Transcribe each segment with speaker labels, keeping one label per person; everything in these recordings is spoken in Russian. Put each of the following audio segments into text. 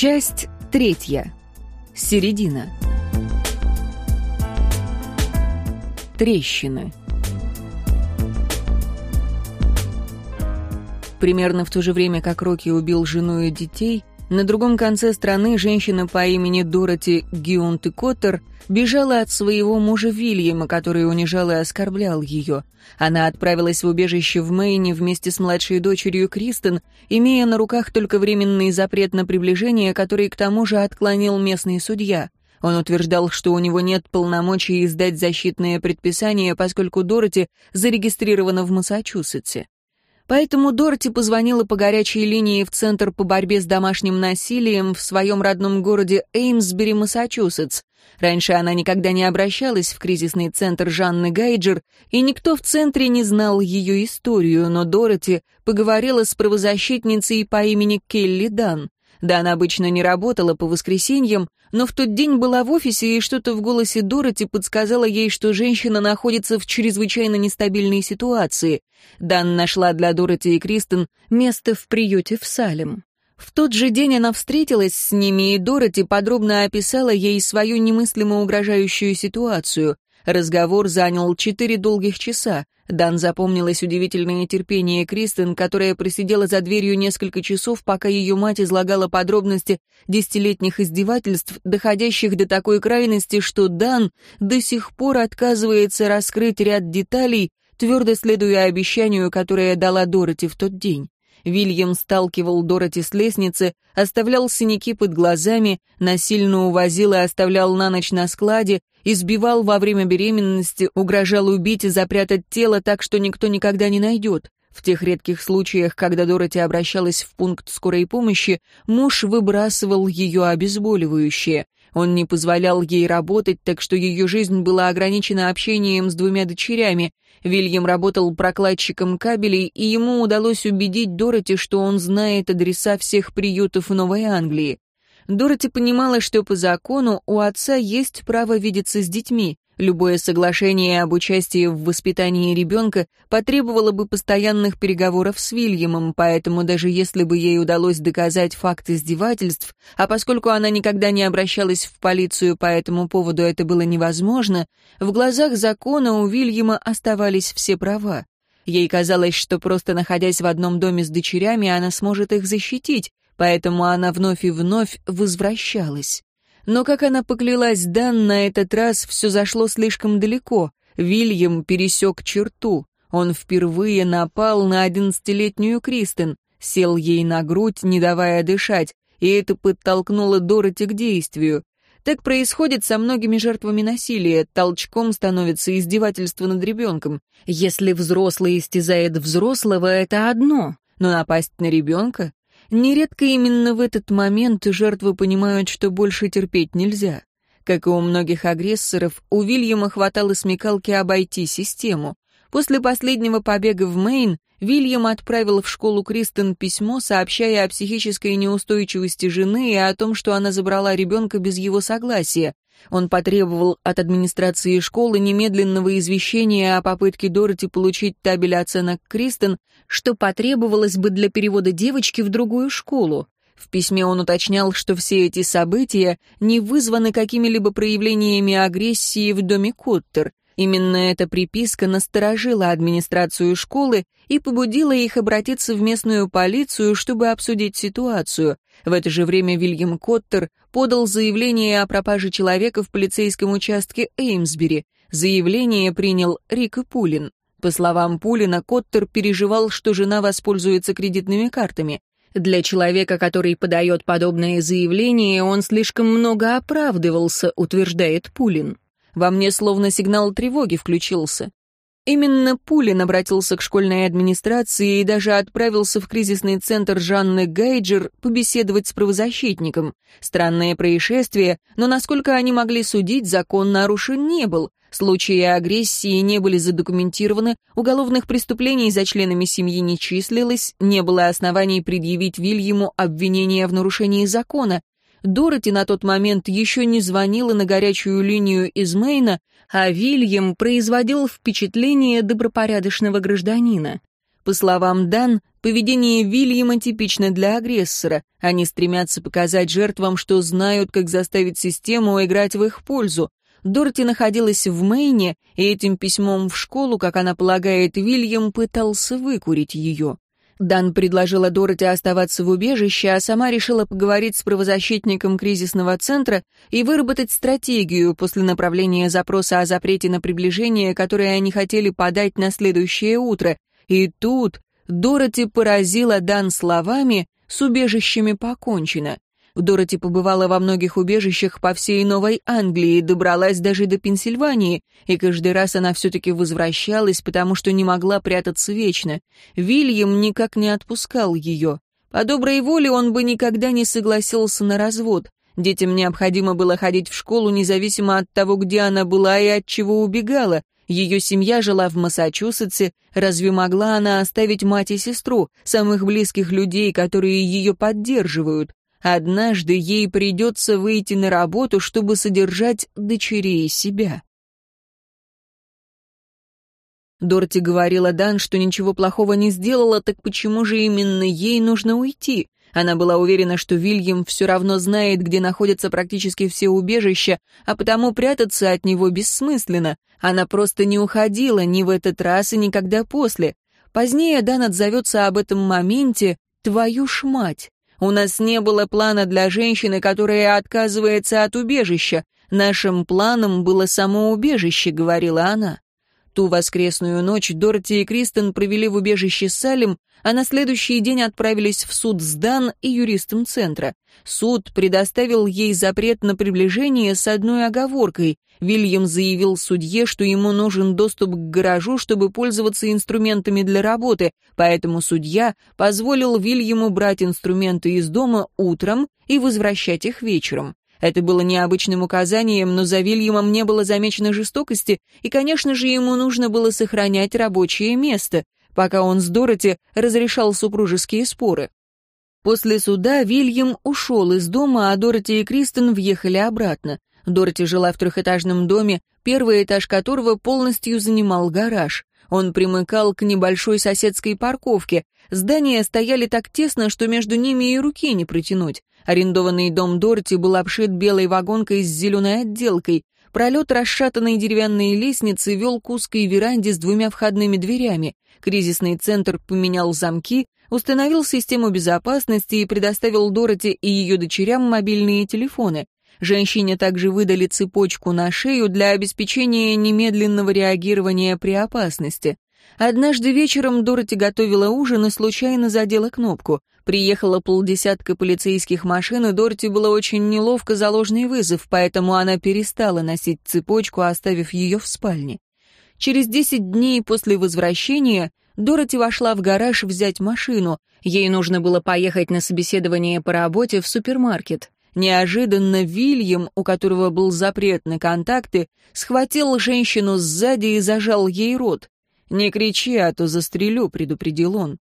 Speaker 1: Часть третья. Середина. Трещины. Примерно в то же время, как Рокки убил жену и детей, на другом конце страны женщина по имени Дороти Гюнт Коттер бежала от своего мужа Вильяма, который унижал и оскорблял ее. Она отправилась в убежище в Мэйне вместе с младшей дочерью Кристен, имея на руках только временный запрет на приближение, который к тому же отклонил местный судья. Он утверждал, что у него нет полномочий издать защитные предписания, поскольку Дороти зарегистрирована в Массачусетсе. Поэтому Дороти позвонила по горячей линии в Центр по борьбе с домашним насилием в своем родном городе Эймсбери, Массачусетс. Раньше она никогда не обращалась в кризисный центр Жанны Гайджер, и никто в центре не знал ее историю, но Дороти поговорила с правозащитницей по имени Келли Дан. Дан обычно не работала по воскресеньям, но в тот день была в офисе, и что-то в голосе Дороти подсказало ей, что женщина находится в чрезвычайно нестабильной ситуации. Дан нашла для Дороти и Кристен место в приюте в Салем. В тот же день она встретилась с ними, и Дороти подробно описала ей свою немыслимо угрожающую ситуацию. Разговор занял четыре долгих часа. Дан запомнилось удивительное терпение Кристен, которая просидела за дверью несколько часов, пока ее мать излагала подробности десятилетних издевательств, доходящих до такой крайности, что Дан до сих пор отказывается раскрыть ряд деталей, твердо следуя обещанию, которое дала Дороти в тот день. Вильям сталкивал Дороти с лестницы, оставлял синяки под глазами, насильно увозил и оставлял на ночь на складе, избивал во время беременности, угрожал убить и запрятать тело так, что никто никогда не найдет. В тех редких случаях, когда Дороти обращалась в пункт скорой помощи, муж выбрасывал ее обезболивающее. Он не позволял ей работать, так что ее жизнь была ограничена общением с двумя дочерями. Вильям работал прокладчиком кабелей, и ему удалось убедить Дороти, что он знает адреса всех приютов Новой Англии. Дороти понимала, что по закону у отца есть право видеться с детьми. Любое соглашение об участии в воспитании ребенка потребовало бы постоянных переговоров с Вильямом, поэтому даже если бы ей удалось доказать факт издевательств, а поскольку она никогда не обращалась в полицию по этому поводу, это было невозможно, в глазах закона у Вильяма оставались все права. Ей казалось, что просто находясь в одном доме с дочерями, она сможет их защитить, поэтому она вновь и вновь возвращалась. Но, как она поклялась Дан, на этот раз все зашло слишком далеко. Вильям пересек черту. Он впервые напал на одиннадцатилетнюю Кристен, сел ей на грудь, не давая дышать, и это подтолкнуло Дороти к действию. Так происходит со многими жертвами насилия, толчком становится издевательство над ребенком. Если взрослый истязает взрослого, это одно, но напасть на ребенка Нередко именно в этот момент жертвы понимают, что больше терпеть нельзя. Как и у многих агрессоров, у Вильяма хватало смекалки обойти систему. После последнего побега в Мэйн Вильям отправил в школу Кристен письмо, сообщая о психической неустойчивости жены и о том, что она забрала ребенка без его согласия. Он потребовал от администрации школы немедленного извещения о попытке Дороти получить табель оценок Кристен, что потребовалось бы для перевода девочки в другую школу. В письме он уточнял, что все эти события не вызваны какими-либо проявлениями агрессии в доме Коттер. Именно эта приписка насторожила администрацию школы и побудила их обратиться в местную полицию, чтобы обсудить ситуацию. В это же время Вильям Коттер подал заявление о пропаже человека в полицейском участке Эймсбери. Заявление принял Рик Пулин. По словам Пулина, Коттер переживал, что жена воспользуется кредитными картами. Для человека, который подает подобное заявление, он слишком много оправдывался, утверждает Пулин. Во мне словно сигнал тревоги включился. Именно Пулин обратился к школьной администрации и даже отправился в кризисный центр Жанны Гайджер побеседовать с правозащитником. Странное происшествие, но насколько они могли судить, закон нарушен не был. Случаи агрессии не были задокументированы, уголовных преступлений за членами семьи не числилось, не было оснований предъявить Вильяму обвинение в нарушении закона, Дороти на тот момент еще не звонила на горячую линию из Мейна, а Вильям производил впечатление добропорядочного гражданина. По словам Дан, поведение Вильяма типично для агрессора. Они стремятся показать жертвам, что знают, как заставить систему играть в их пользу. Дорти находилась в Мэйне, и этим письмом в школу, как она полагает, Вильям пытался выкурить ее. Дан предложила Дороти оставаться в убежище, а сама решила поговорить с правозащитником кризисного центра и выработать стратегию после направления запроса о запрете на приближение, которое они хотели подать на следующее утро, и тут Дороти поразила Дан словами «с убежищами покончено». Дороти побывала во многих убежищах по всей Новой Англии, добралась даже до Пенсильвании, и каждый раз она все-таки возвращалась, потому что не могла прятаться вечно. Вильям никак не отпускал ее. По доброй воле он бы никогда не согласился на развод. Детям необходимо было ходить в школу, независимо от того, где она была и от чего убегала. Ее семья жила в Массачусетсе, разве могла она оставить мать и сестру, самых близких людей, которые ее поддерживают? Однажды ей придется выйти на работу, чтобы содержать дочерей себя. Дорти говорила Дан, что ничего плохого не сделала, так почему же именно ей нужно уйти? Она была уверена, что Вильям все равно знает, где находятся практически все убежища, а потому прятаться от него бессмысленно. Она просто не уходила ни в этот раз и никогда после. Позднее Дан отзовется об этом моменте «твою ж мать». У нас не было плана для женщины, которая отказывается от убежища. Нашим планом было само убежище», — говорила она. Ту воскресную ночь Дороти и Кристен провели в убежище Салем, а на следующий день отправились в суд с Дан и юристом центра. Суд предоставил ей запрет на приближение с одной оговоркой. Вильям заявил судье, что ему нужен доступ к гаражу, чтобы пользоваться инструментами для работы, поэтому судья позволил Вильяму брать инструменты из дома утром и возвращать их вечером. Это было необычным указанием, но за Вильямом не было замечено жестокости, и, конечно же, ему нужно было сохранять рабочее место, пока он с Дороти разрешал супружеские споры. После суда Вильям ушел из дома, а Дороти и Кристен въехали обратно. Дороти жила в трехэтажном доме, первый этаж которого полностью занимал гараж. Он примыкал к небольшой соседской парковке. Здания стояли так тесно, что между ними и руки не протянуть. Арендованный дом Дорти был обшит белой вагонкой с зеленой отделкой. Пролет расшатанной деревянной лестницы вел к узкой веранде с двумя входными дверями. Кризисный центр поменял замки, установил систему безопасности и предоставил Дороти и ее дочерям мобильные телефоны. Женщине также выдали цепочку на шею для обеспечения немедленного реагирования при опасности. Однажды вечером Дороти готовила ужин и случайно задела кнопку. Приехало полдесятка полицейских машин, и Дороти было очень неловко за ложный вызов, поэтому она перестала носить цепочку, оставив ее в спальне. Через десять дней после возвращения Дороти вошла в гараж взять машину. Ей нужно было поехать на собеседование по работе в супермаркет. Неожиданно Вильям, у которого был запрет на контакты, схватил женщину сзади и зажал ей рот. «Не кричи, а то застрелю», — предупредил он.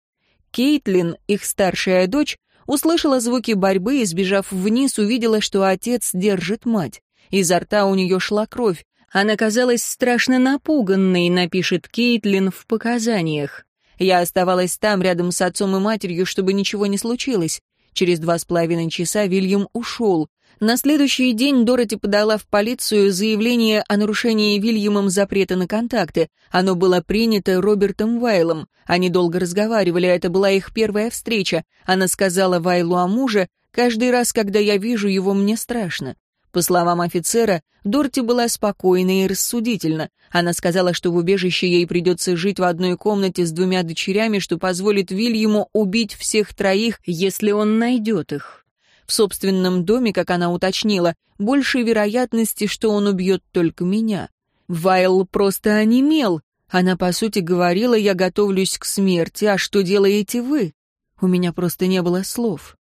Speaker 1: Кейтлин, их старшая дочь, услышала звуки борьбы и, сбежав вниз, увидела, что отец держит мать. Изо рта у нее шла кровь. Она казалась страшно напуганной, напишет Кейтлин в показаниях. Я оставалась там, рядом с отцом и матерью, чтобы ничего не случилось. Через два с половиной часа Вильям ушел. На следующий день Дороти подала в полицию заявление о нарушении Вильямом запрета на контакты. Оно было принято Робертом Вайлом. Они долго разговаривали, это была их первая встреча. Она сказала Вайлу о муже, «Каждый раз, когда я вижу его, мне страшно». По словам офицера, Дорти была спокойна и рассудительна. Она сказала, что в убежище ей придется жить в одной комнате с двумя дочерями, что позволит Вильяму убить всех троих, если он найдет их. В собственном доме, как она уточнила, больше вероятности, что он убьет только меня. Вайл просто онемел. Она, по сути, говорила, я готовлюсь к смерти, а что делаете вы? У меня просто не было слов.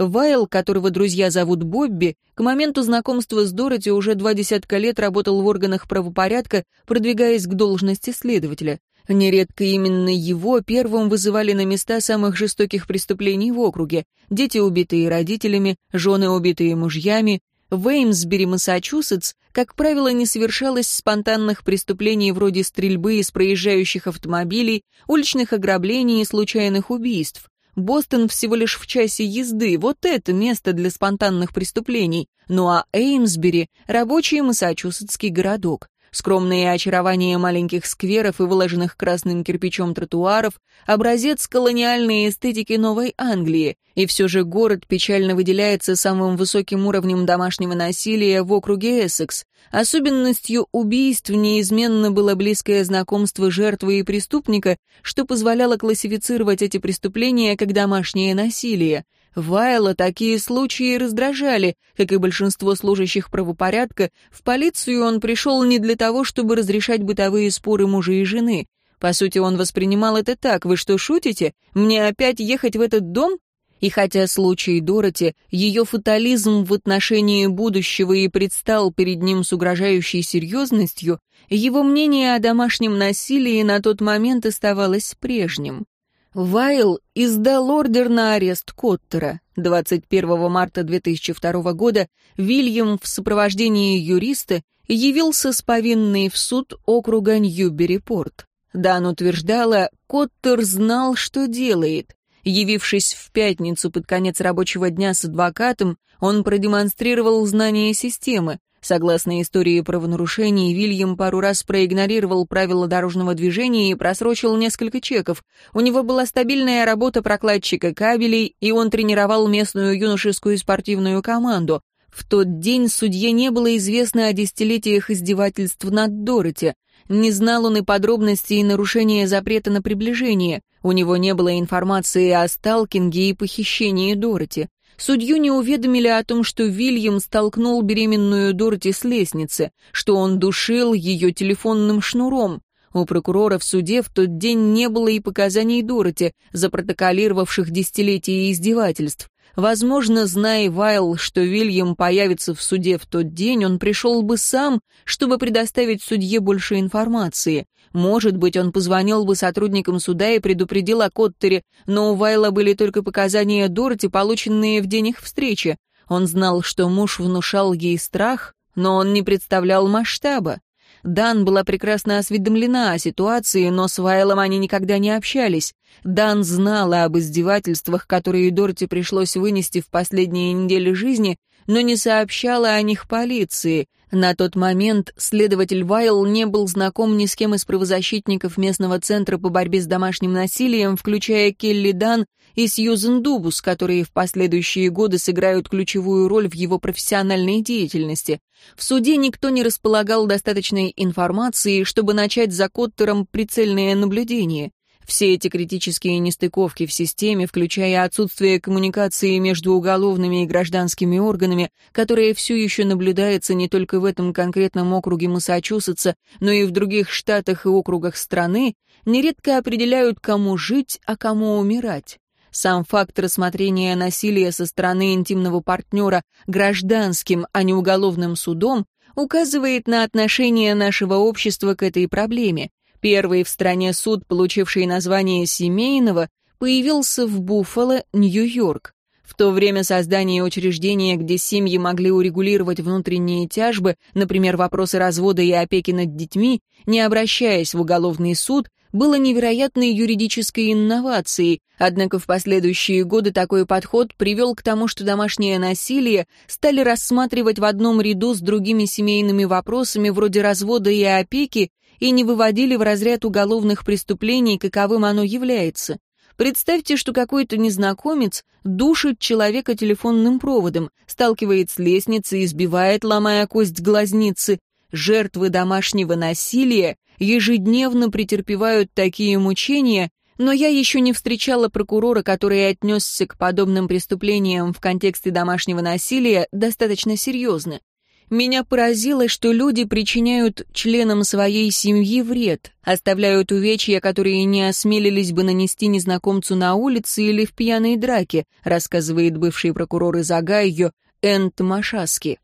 Speaker 1: Вайл, которого друзья зовут Бобби, к моменту знакомства с Дороти уже два десятка лет работал в органах правопорядка, продвигаясь к должности следователя. Нередко именно его первым вызывали на места самых жестоких преступлений в округе. Дети, убитые родителями, жены, убитые мужьями. В Эймсбери, Массачусетс, как правило, не совершалось спонтанных преступлений вроде стрельбы из проезжающих автомобилей, уличных ограблений и случайных убийств. Бостон всего лишь в часе езды, вот это место для спонтанных преступлений. Ну а Эймсбери — рабочий массачусетский городок. Скромные очарования маленьких скверов и выложенных красным кирпичом тротуаров, образец колониальной эстетики Новой Англии, и все же город печально выделяется самым высоким уровнем домашнего насилия в округе Эссекс. Особенностью убийств неизменно было близкое знакомство жертвы и преступника, что позволяло классифицировать эти преступления как домашнее насилие — Вайла такие случаи раздражали, как и большинство служащих правопорядка, в полицию он пришел не для того, чтобы разрешать бытовые споры мужа и жены. По сути, он воспринимал это так, вы что, шутите? Мне опять ехать в этот дом? И хотя случай Дороти, ее фатализм в отношении будущего и предстал перед ним с угрожающей серьезностью, его мнение о домашнем насилии на тот момент оставалось прежним. Вайл издал ордер на арест Коттера. 21 марта 2002 года Вильям в сопровождении юриста явился с повинной в суд округа Ньюбери-Порт. Дан утверждала, Коттер знал, что делает. Явившись в пятницу под конец рабочего дня с адвокатом, он продемонстрировал знание системы, Согласно истории правонарушений, Вильям пару раз проигнорировал правила дорожного движения и просрочил несколько чеков. У него была стабильная работа прокладчика кабелей, и он тренировал местную юношескую спортивную команду. В тот день судье не было известно о десятилетиях издевательств над Дороти. Не знал он и подробностей нарушения запрета на приближение. У него не было информации о сталкинге и похищении Дороти. Судью не уведомили о том, что Вильям столкнул беременную Дороти с лестницы, что он душил ее телефонным шнуром. У прокурора в суде в тот день не было и показаний Дороти, запротоколировавших десятилетия издевательств. Возможно, зная Вайл, что Вильям появится в суде в тот день, он пришел бы сам, чтобы предоставить судье больше информации. Может быть, он позвонил бы сотрудникам суда и предупредил о Коттере, но у Вайла были только показания Дороти, полученные в день их встречи. Он знал, что муж внушал ей страх, но он не представлял масштаба. Дан была прекрасно осведомлена о ситуации, но с Вайлом они никогда не общались. Дан знала об издевательствах, которые Дороти пришлось вынести в последние недели жизни, но не сообщала о них полиции. На тот момент следователь Вайл не был знаком ни с кем из правозащитников местного центра по борьбе с домашним насилием, включая Келли Дан и Сьюзен Дубус, которые в последующие годы сыграют ключевую роль в его профессиональной деятельности. В суде никто не располагал достаточной информации, чтобы начать за Коттером прицельное наблюдение. Все эти критические нестыковки в системе, включая отсутствие коммуникации между уголовными и гражданскими органами, которое все еще наблюдается не только в этом конкретном округе Массачусетса, но и в других штатах и округах страны, нередко определяют, кому жить, а кому умирать. Сам факт рассмотрения насилия со стороны интимного партнера гражданским, а не уголовным судом указывает на отношение нашего общества к этой проблеме, Первый в стране суд, получивший название семейного, появился в Буффало, Нью-Йорк. В то время создание учреждения, где семьи могли урегулировать внутренние тяжбы, например, вопросы развода и опеки над детьми, не обращаясь в уголовный суд, было невероятной юридической инновацией, однако в последующие годы такой подход привел к тому, что домашнее насилие стали рассматривать в одном ряду с другими семейными вопросами вроде развода и опеки и не выводили в разряд уголовных преступлений, каковым оно является. Представьте, что какой-то незнакомец душит человека телефонным проводом, сталкивает с лестницей, избивает, ломая кость глазницы. Жертвы домашнего насилия ежедневно претерпевают такие мучения, но я еще не встречала прокурора, который отнесся к подобным преступлениям в контексте домашнего насилия достаточно серьезно. Меня поразило, что люди причиняют членам своей семьи вред, оставляют увечья, которые не осмелились бы нанести незнакомцу на улице или в пьяной драке, рассказывает бывший прокурор из Огайо Энн Томашаски.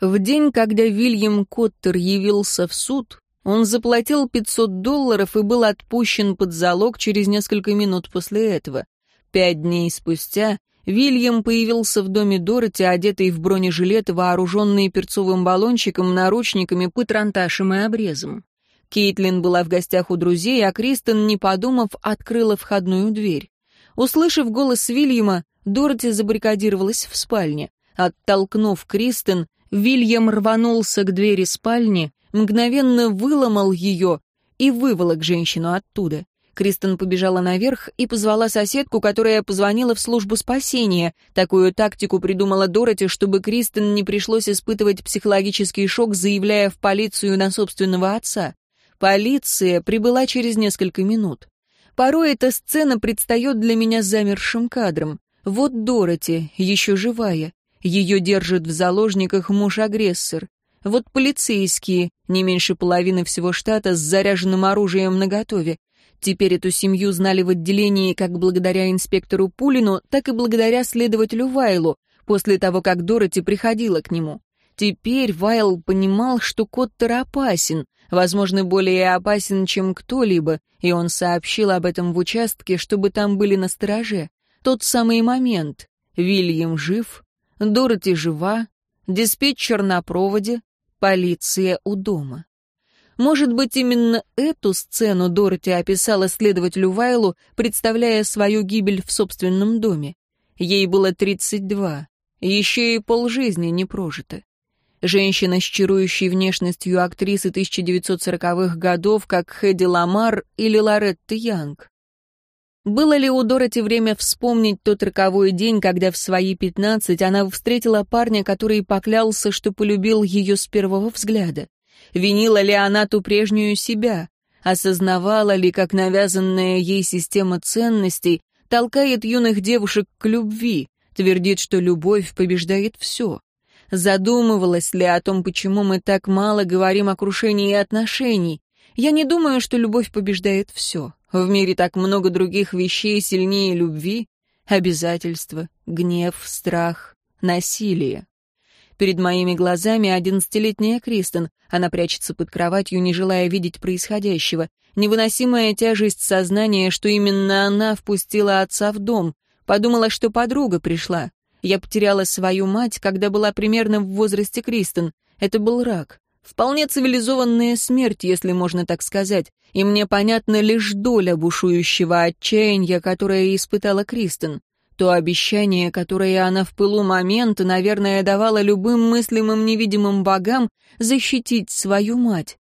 Speaker 1: В день, когда Вильям Коттер явился в суд, он заплатил 500 долларов и был отпущен под залог через несколько минут после этого. Пять дней спустя Вильям появился в доме Дороти, одетый в бронежилет, вооруженный перцовым баллончиком, наручниками, патронташем и обрезом. Кейтлин была в гостях у друзей, а Кристен, не подумав, открыла входную дверь. Услышав голос Вильяма, Дороти забаррикадировалась в спальне. Оттолкнув Кристен, Вильям рванулся к двери спальни, мгновенно выломал ее и выволок женщину оттуда. Кристен побежала наверх и позвала соседку, которая позвонила в службу спасения. Такую тактику придумала Дороти, чтобы Кристен не пришлось испытывать психологический шок, заявляя в полицию на собственного отца. Полиция прибыла через несколько минут. Порой эта сцена предстает для меня замершим кадром. Вот Дороти, еще живая. Ее держит в заложниках муж-агрессор. Вот полицейские, не меньше половины всего штата, с заряженным оружием наготове. Теперь эту семью знали в отделении как благодаря инспектору Пулину, так и благодаря следователю Вайлу, после того, как Дороти приходила к нему. Теперь Вайл понимал, что Коттер опасен, возможно, более опасен, чем кто-либо, и он сообщил об этом в участке, чтобы там были на стороже. Тот самый момент. Вильям жив, Дороти жива, диспетчер на проводе, полиция у дома. Может быть, именно эту сцену Дороти описала следователю Вайлу, представляя свою гибель в собственном доме. Ей было 32, еще и полжизни не прожито. Женщина с чарующей внешностью актрисы 1940-х годов, как Хэдди Ламар или Лоретта Янг. Было ли у Дороти время вспомнить тот роковой день, когда в свои пятнадцать она встретила парня, который поклялся, что полюбил ее с первого взгляда? Винила ли она ту прежнюю себя? Осознавала ли, как навязанная ей система ценностей толкает юных девушек к любви, твердит, что любовь побеждает все? Задумывалась ли о том, почему мы так мало говорим о крушении отношений? Я не думаю, что любовь побеждает все. В мире так много других вещей сильнее любви, обязательства, гнев, страх, насилие. Перед моими глазами одиннадцатилетняя Кристен. Она прячется под кроватью, не желая видеть происходящего. Невыносимая тяжесть сознания, что именно она впустила отца в дом. Подумала, что подруга пришла. Я потеряла свою мать, когда была примерно в возрасте Кристен. Это был рак. Вполне цивилизованная смерть, если можно так сказать. И мне понятна лишь доля бушующего отчаяния, которое испытала Кристен. То обещание, которое она в пылу момента, наверное, давала любым мыслимым невидимым богам защитить свою мать.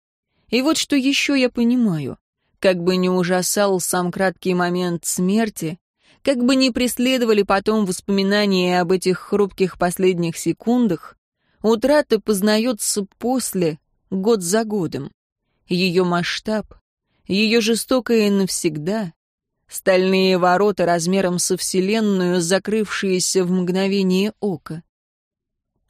Speaker 1: И вот что еще я понимаю. Как бы ни ужасал сам краткий момент смерти, как бы ни преследовали потом воспоминания об этих хрупких последних секундах, утрата познается после, год за годом. Ее масштаб, ее жестокое навсегда, Стальные ворота размером со Вселенную, закрывшиеся в мгновение ока.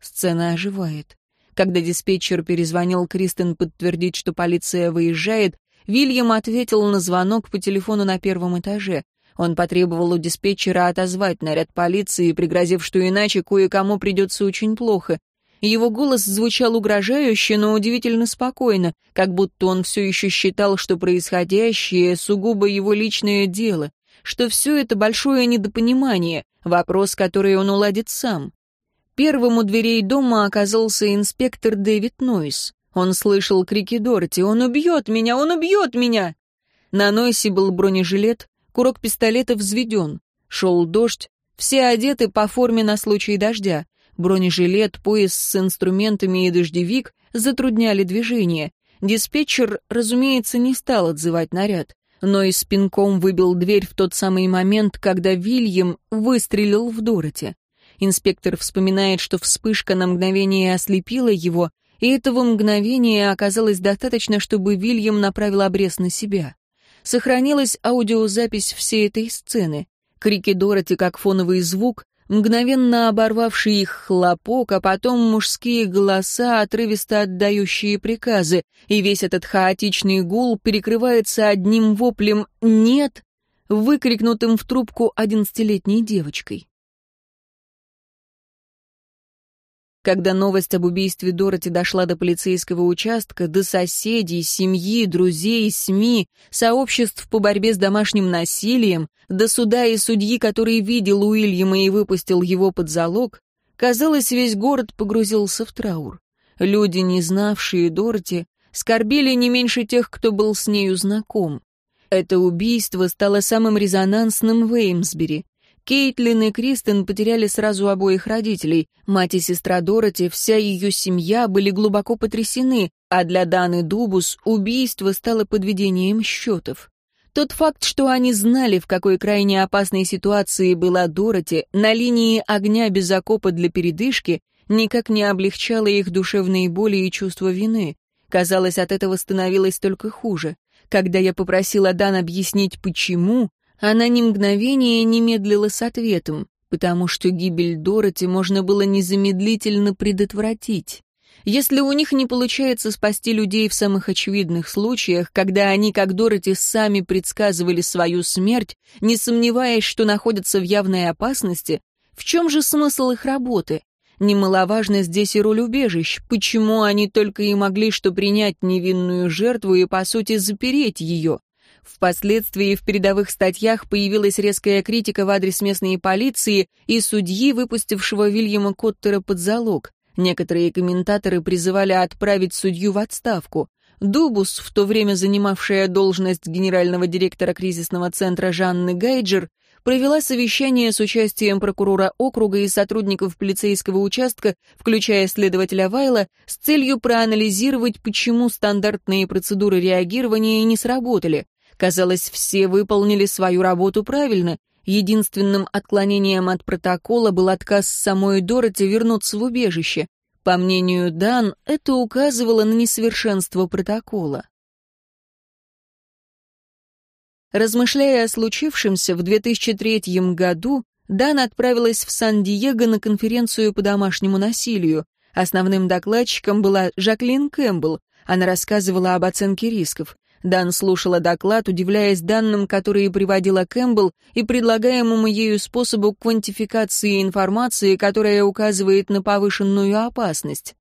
Speaker 1: Сцена оживает. Когда диспетчер перезвонил Кристен подтвердить, что полиция выезжает, Вильям ответил на звонок по телефону на первом этаже. Он потребовал у диспетчера отозвать наряд полиции, пригрозив, что иначе кое-кому придется очень плохо. Его голос звучал угрожающе, но удивительно спокойно, как будто он все еще считал, что происходящее сугубо его личное дело, что все это большое недопонимание, вопрос, который он уладит сам. Первым у дверей дома оказался инспектор Дэвид Нойс. Он слышал крики Дороти «Он убьет меня! Он убьет меня!» На Нойсе был бронежилет, курок пистолета взведен. Шел дождь, все одеты по форме на случай дождя. Бронежилет, пояс с инструментами и дождевик затрудняли движение. Диспетчер, разумеется, не стал отзывать наряд, но и спинком выбил дверь в тот самый момент, когда Вильям выстрелил в Дороти. Инспектор вспоминает, что вспышка на мгновение ослепила его, и этого мгновения оказалось достаточно, чтобы Вильям направил обрез на себя. Сохранилась аудиозапись всей этой сцены. Крики Дороти как фоновый звук, мгновенно оборвавший их хлопок, а потом мужские голоса, отрывисто отдающие приказы, и весь этот хаотичный гул перекрывается одним воплем «нет», выкрикнутым в трубку одиннадцатилетней девочкой. Когда новость об убийстве Дороти дошла до полицейского участка, до соседей, семьи, друзей, СМИ, сообществ по борьбе с домашним насилием, до суда и судьи, который видел Уильяма и выпустил его под залог, казалось, весь город погрузился в траур. Люди, не знавшие Дороти, скорбели не меньше тех, кто был с нею знаком. Это убийство стало самым резонансным в Эймсбери. Кейтлин и Кристен потеряли сразу обоих родителей. Мать и сестра Дороти, вся ее семья были глубоко потрясены, а для Даны Дубус убийство стало подведением счетов. Тот факт, что они знали, в какой крайне опасной ситуации была Дороти, на линии огня без окопа для передышки, никак не облегчало их душевные боли и чувство вины. Казалось, от этого становилось только хуже. Когда я попросила Дан объяснить, почему, она ни мгновения не медлила с ответом, потому что гибель Дороти можно было незамедлительно предотвратить. Если у них не получается спасти людей в самых очевидных случаях, когда они, как Дороти, сами предсказывали свою смерть, не сомневаясь, что находятся в явной опасности, в чем же смысл их работы? Немаловажно здесь и роль убежищ. Почему они только и могли что принять невинную жертву и, по сути, запереть ее? Впоследствии в передовых статьях появилась резкая критика в адрес местной полиции и судьи, выпустившего Вильяма Коттера под залог. Некоторые комментаторы призывали отправить судью в отставку. Дубус, в то время занимавшая должность генерального директора кризисного центра Жанны Гайджер, провела совещание с участием прокурора округа и сотрудников полицейского участка, включая следователя Вайла, с целью проанализировать, почему стандартные процедуры реагирования не сработали. Казалось, все выполнили свою работу правильно. Единственным отклонением от протокола был отказ самой Дороти вернуться в убежище. По мнению Дан, это указывало на несовершенство протокола. Размышляя о случившемся в 2003 году, Дан отправилась в Сан-Диего на конференцию по домашнему насилию. Основным докладчиком была Жаклин Кэмпбелл. Она рассказывала об оценке рисков. Дан слушала доклад, удивляясь данным, которые приводила Кэмпбелл, и предлагаемому ею способу квантификации информации, которая указывает на повышенную опасность.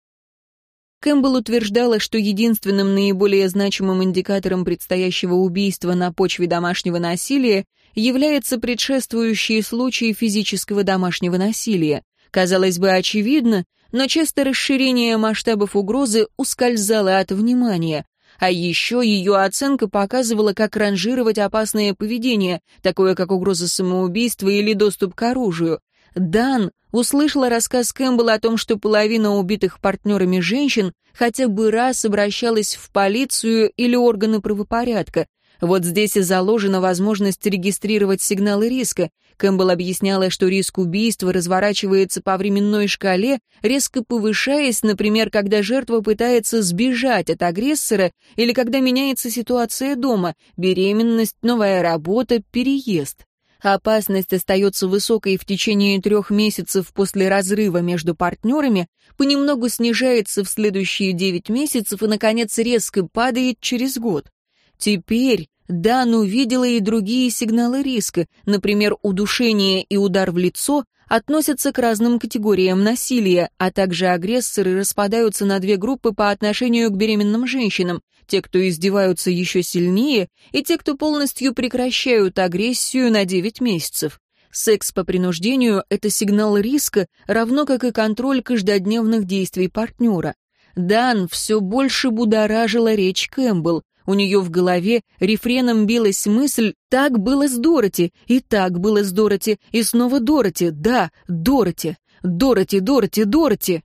Speaker 1: Кэмпбелл утверждала, что единственным наиболее значимым индикатором предстоящего убийства на почве домашнего насилия является предшествующий случай физического домашнего насилия. Казалось бы, очевидно, но часто расширение масштабов угрозы ускользало от внимания, а еще ее оценка показывала, как ранжировать опасное поведение, такое как угроза самоубийства или доступ к оружию. Дан услышала рассказ Кэмпбелла о том, что половина убитых партнерами женщин хотя бы раз обращалась в полицию или органы правопорядка, вот здесь и заложена возможность регистрировать сигналы риска. Кэмпбелл объясняла, что риск убийства разворачивается по временной шкале, резко повышаясь, например, когда жертва пытается сбежать от агрессора или когда меняется ситуация дома, беременность, новая работа, переезд. Опасность остается высокой в течение трех месяцев после разрыва между партнерами, понемногу снижается в следующие девять месяцев и, наконец, резко падает через год. Теперь Дан увидела и другие сигналы риска, например, удушение и удар в лицо относятся к разным категориям насилия, а также агрессоры распадаются на две группы по отношению к беременным женщинам, те, кто издеваются еще сильнее, и те, кто полностью прекращают агрессию на 9 месяцев. Секс по принуждению — это сигнал риска, равно как и контроль каждодневных действий партнера. Дан все больше будоражила речь Кэмпбелл. У нее в голове рефреном билась мысль «Так было с Дороти, и так было с Дороти, и снова Дороти, да, Дороти, Дороти, Дороти, Дороти».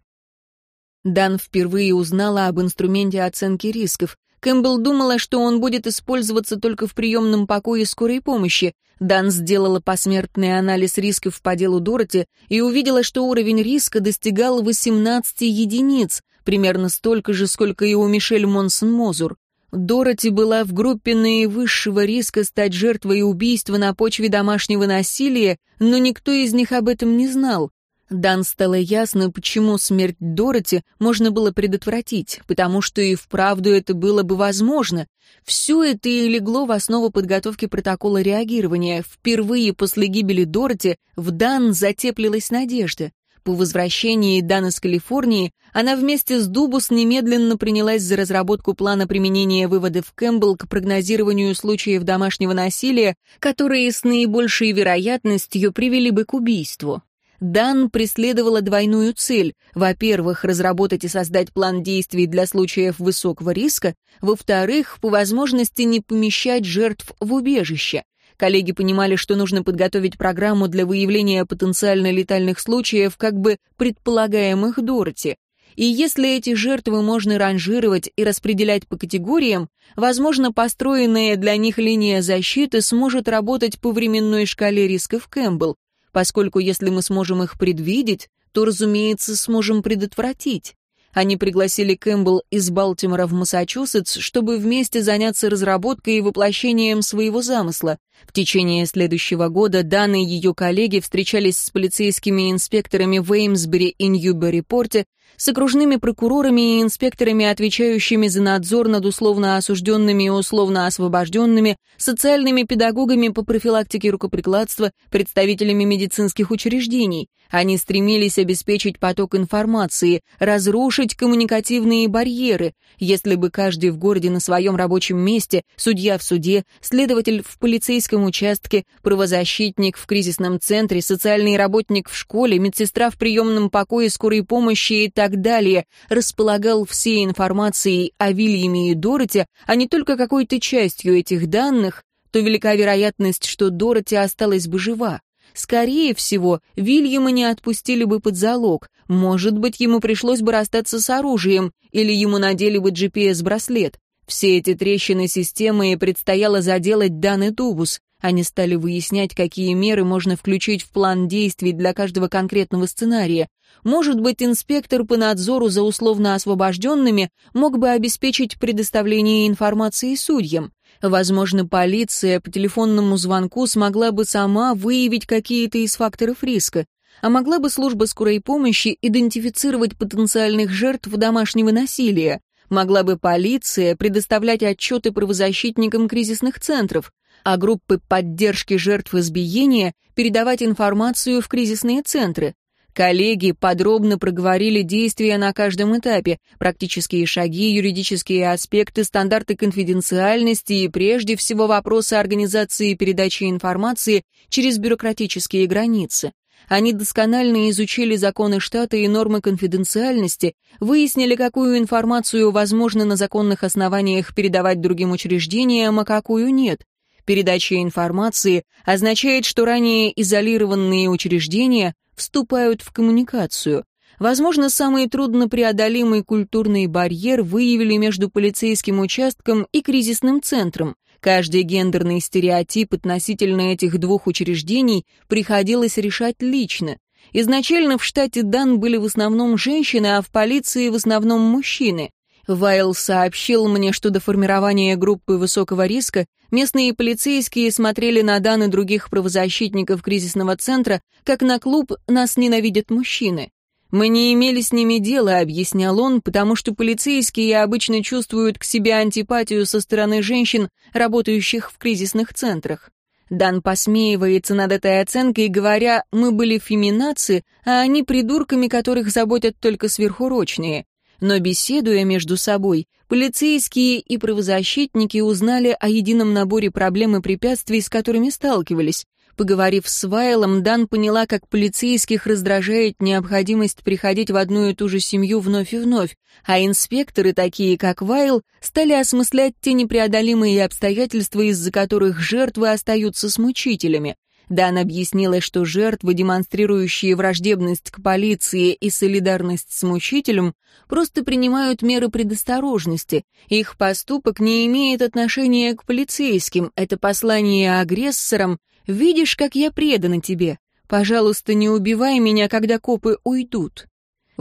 Speaker 1: Дан впервые узнала об инструменте оценки рисков. Кэмпбелл думала, что он будет использоваться только в приемном покое скорой помощи. Дан сделала посмертный анализ рисков по делу Дороти и увидела, что уровень риска достигал 18 единиц, примерно столько же, сколько и у Мишель Монсон-Мозур. Дороти была в группе наивысшего риска стать жертвой убийства на почве домашнего насилия, но никто из них об этом не знал. Дан стало ясно, почему смерть Дороти можно было предотвратить, потому что и вправду это было бы возможно. Все это и легло в основу подготовки протокола реагирования. Впервые после гибели Дороти в Дан затеплилась надежда. По возвращении Дан из Калифорнии она вместе с Дубус немедленно принялась за разработку плана применения выводов Кэмпбелл к прогнозированию случаев домашнего насилия, которые с наибольшей вероятностью привели бы к убийству. Дан преследовала двойную цель. Во-первых, разработать и создать план действий для случаев высокого риска. Во-вторых, по возможности не помещать жертв в убежище. Коллеги понимали, что нужно подготовить программу для выявления потенциально летальных случаев, как бы предполагаемых Дороти. И если эти жертвы можно ранжировать и распределять по категориям, возможно, построенная для них линия защиты сможет работать по временной шкале рисков Кэмпбелл, поскольку если мы сможем их предвидеть, то, разумеется, сможем предотвратить. Они пригласили Кэмпбелл из Балтимора в Массачусетс, чтобы вместе заняться разработкой и воплощением своего замысла. В течение следующего года Дана и ее коллеги встречались с полицейскими инспекторами в Эймсбери и Ньюбери-порте, с окружными прокурорами и инспекторами, отвечающими за надзор над условно осужденными и условно освобожденными, социальными педагогами по профилактике рукоприкладства, представителями медицинских учреждений. Они стремились обеспечить поток информации, разрушить коммуникативные барьеры. Если бы каждый в городе на своем рабочем месте, судья в суде, следователь в полицейском участке, правозащитник в кризисном центре, социальный работник в школе, медсестра в приемном покое скорой помощи и так далее, располагал всей информацией о Вильяме и Дороте, а не только какой-то частью этих данных, то велика вероятность, что Дороти осталась бы жива. Скорее всего, Вильяма не отпустили бы под залог, может быть, ему пришлось бы расстаться с оружием, или ему надели бы GPS-браслет. Все эти трещины системы предстояло заделать Дан и Тубус. Они стали выяснять, какие меры можно включить в план действий для каждого конкретного сценария. Может быть, инспектор по надзору за условно освобожденными мог бы обеспечить предоставление информации судьям. Возможно, полиция по телефонному звонку смогла бы сама выявить какие-то из факторов риска. А могла бы служба скорой помощи идентифицировать потенциальных жертв домашнего насилия? Могла бы полиция предоставлять отчеты правозащитникам кризисных центров? А группы поддержки жертв избиения передавать информацию в кризисные центры. Коллеги подробно проговорили действия на каждом этапе, практические шаги, юридические аспекты, стандарты конфиденциальности и прежде всего вопросы организации передачи информации через бюрократические границы. Они досконально изучили законы штата и нормы конфиденциальности, выяснили, какую информацию возможно на законных основаниях передавать другим учреждениям, а какую нет. Передача информации означает, что ранее изолированные учреждения вступают в коммуникацию. Возможно, самый труднопреодолимый культурный барьер выявили между полицейским участком и кризисным центром. Каждый гендерный стереотип относительно этих двух учреждений приходилось решать лично. Изначально в штате Дан были в основном женщины, а в полиции в основном мужчины. Вайл сообщил мне, что до формирования группы высокого риска местные полицейские смотрели на Дан и других правозащитников кризисного центра, как на клуб «Нас ненавидят мужчины». «Мы не имели с ними дела», — объяснял он, потому что полицейские обычно чувствуют к себе антипатию со стороны женщин, работающих в кризисных центрах. Дан посмеивается над этой оценкой, говоря, мы были феминации, а они придурками, которых заботят только сверхурочные. Но беседуя между собой, полицейские и правозащитники узнали о едином наборе проблем и препятствий, с которыми сталкивались. Поговорив с Вайлом, Дан поняла, как полицейских раздражает необходимость приходить в одну и ту же семью вновь и вновь, а инспекторы, такие как Вайл, стали осмыслять те непреодолимые обстоятельства, из-за которых жертвы остаются с мучителями. Дан объяснила, что жертвы, демонстрирующие враждебность к полиции и солидарность с мучителем, просто принимают меры предосторожности. Их поступок не имеет отношения к полицейским. Это послание агрессорам «Видишь, как я предана тебе. Пожалуйста, не убивай меня, когда копы уйдут».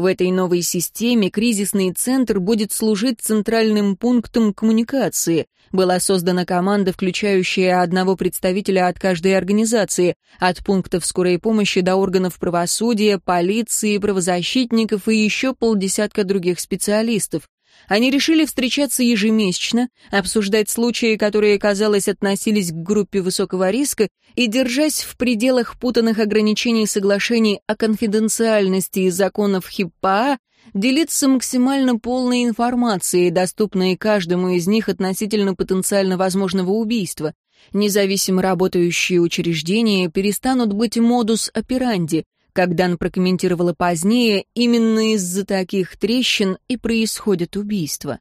Speaker 1: В этой новой системе кризисный центр будет служить центральным пунктом коммуникации. Была создана команда, включающая одного представителя от каждой организации, от пунктов скорой помощи до органов правосудия, полиции, правозащитников и еще полдесятка других специалистов. Они решили встречаться ежемесячно, обсуждать случаи, которые, казалось, относились к группе высокого риска, и, держась в пределах путанных ограничений соглашений о конфиденциальности и законов ХИПАА, делиться максимально полной информацией, доступной каждому из них относительно потенциально возможного убийства. Независимо работающие учреждения перестанут быть модус операнди, как Дан прокомментировала позднее, именно из-за таких трещин и происходят убийства.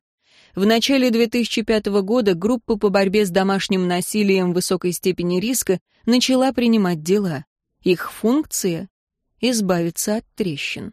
Speaker 1: В начале 2005 года группа по борьбе с домашним насилием высокой степени риска начала принимать дела. Их функция — избавиться от трещин.